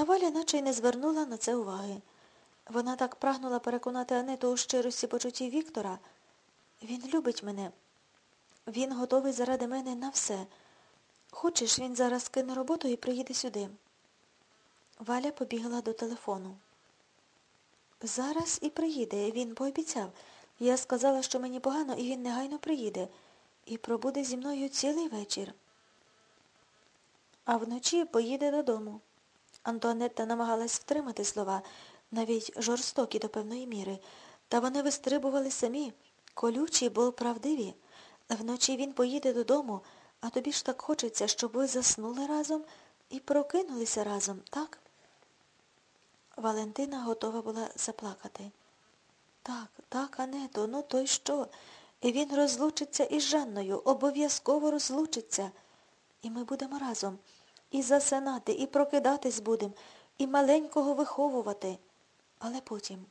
Та Валя наче й не звернула на це уваги. Вона так прагнула переконати Анету у щирості почуттів Віктора. Він любить мене. Він готовий заради мене на все. Хочеш, він зараз кине роботу і приїде сюди. Валя побігла до телефону. Зараз і приїде, він пообіцяв. Я сказала, що мені погано, і він негайно приїде. І пробуде зі мною цілий вечір. А вночі поїде додому. Антуанетта намагалась втримати слова, навіть жорстокі до певної міри, та вони вистрибували самі, колючі, бо правдиві. Вночі він поїде додому, а тобі ж так хочеться, щоб ви заснули разом і прокинулися разом, так? Валентина готова була заплакати. Так, так, Ането, ну то й що? І він розлучиться із Жанною, обов'язково розлучиться. І ми будемо разом. І засинати, і прокидатись будем, і маленького виховувати. Але потім.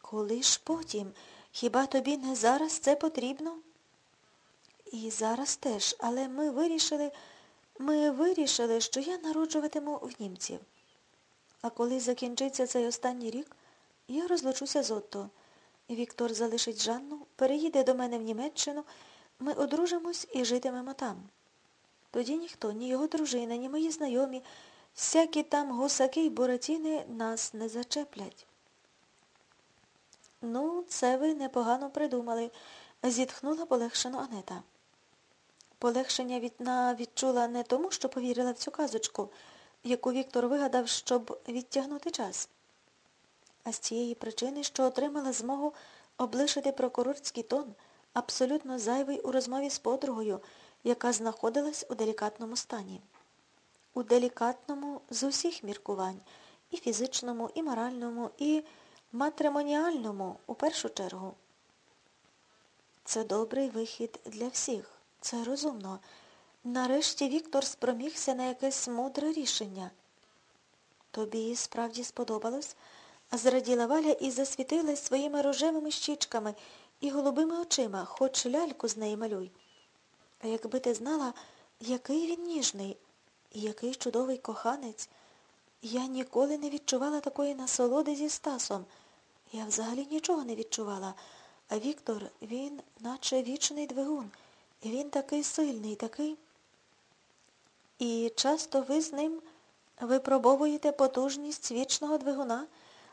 Коли ж потім? Хіба тобі не зараз це потрібно? І зараз теж, але ми вирішили, ми вирішили, що я народжуватиму в німців. А коли закінчиться цей останній рік, я розлучуся з Отто. Віктор залишить Жанну, переїде до мене в Німеччину, ми одружимось і житимемо там. Тоді ніхто, ні його дружина, ні мої знайомі, всякі там гусаки й буратіни нас не зачеплять. Ну, це ви непогано придумали, зітхнула полегшено Анета. Полегшення вона відчула не тому, що повірила в цю казочку, яку Віктор вигадав, щоб відтягнути час, а з цієї причини, що отримала змогу облишити прокурорський тон, абсолютно зайвий у розмові з подругою, яка знаходилась у делікатному стані. У делікатному з усіх міркувань, і фізичному, і моральному, і матримоніальному у першу чергу. Це добрий вихід для всіх. Це розумно. Нарешті Віктор спромігся на якесь мудре рішення. Тобі справді сподобалось? Зраділа Валя і засвітилась своїми рожевими щічками і голубими очима, хоч ляльку з неї малюй. А якби ти знала, який він ніжний і який чудовий коханець, я ніколи не відчувала такої насолоди зі Стасом. Я взагалі нічого не відчувала. А Віктор, він наче вічний двигун. Він такий сильний, такий. І часто ви з ним випробовуєте потужність вічного двигуна,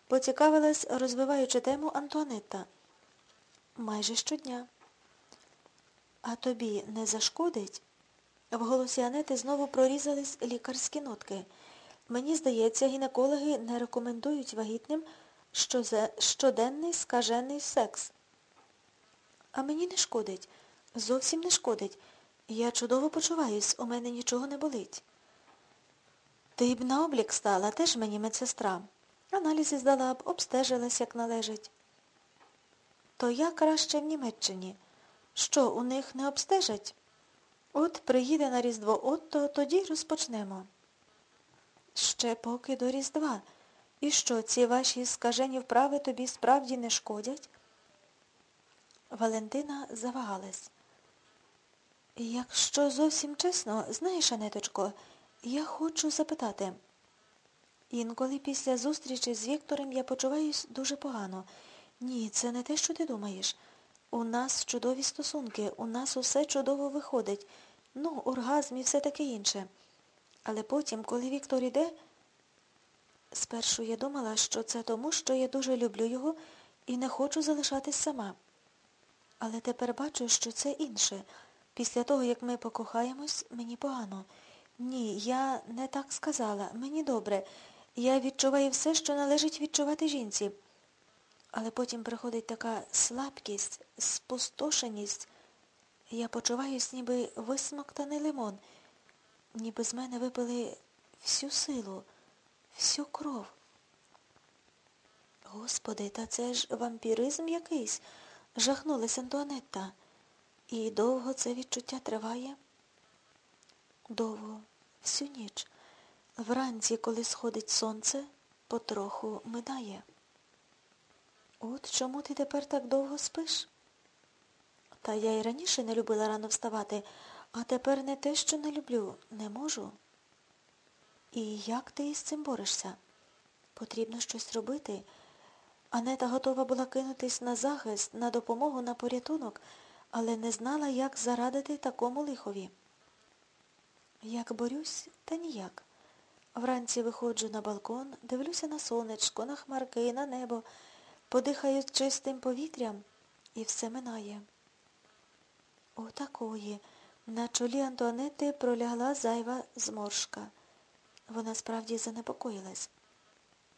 поцікавилась, розвиваючи тему Антуанетта. Майже щодня. А тобі не зашкодить? В голосі Анети знову прорізались лікарські нотки. Мені здається, гінекологи не рекомендують вагітним щоденний скажений секс. А мені не шкодить. Зовсім не шкодить. Я чудово почуваюсь, у мене нічого не болить. Ти б на облік стала, теж мені медсестра. Аналізи здала б, обстежилась, як належить. То я краще в Німеччині. Що, у них не обстежать? От приїде на Різдво Отто, тоді розпочнемо. Ще поки до Різдва. І що, ці ваші скажені вправи тобі справді не шкодять? Валентина завагалась. Якщо зовсім чесно, знаєш, Анеточко, я хочу запитати. Інколи після зустрічі з Віктором я почуваюсь дуже погано. Ні, це не те, що ти думаєш. У нас чудові стосунки, у нас усе чудово виходить. Ну, оргазм і все таке інше. Але потім, коли Віктор іде, спершу я думала, що це тому, що я дуже люблю його і не хочу залишатись сама. Але тепер бачу, що це інше. Після того, як ми покохаємось, мені погано. Ні, я не так сказала. Мені добре. Я відчуваю все, що належить відчувати жінці. Але потім приходить така слабкість, спустошеність. Я почуваюсь, ніби висмоктаний лимон, ніби з мене випили всю силу, всю кров. Господи, та це ж вампіризм якийсь, жахнулася Антуанетта. І довго це відчуття триває? Довго, всю ніч. Вранці, коли сходить сонце, потроху минає. От чому ти тепер так довго спиш? Та я й раніше не любила рано вставати, а тепер не те, що не люблю, не можу. І як ти із цим борешся? Потрібно щось робити. Анета готова була кинутись на захист, на допомогу, на порятунок, але не знала, як зарадити такому лихові. Як борюсь, та ніяк. Вранці виходжу на балкон, дивлюся на сонечко, на хмарки, на небо, подихаю чистим повітрям і все минає. Отакої. На чолі Антуанети пролягла зайва зморшка. Вона справді занепокоїлась.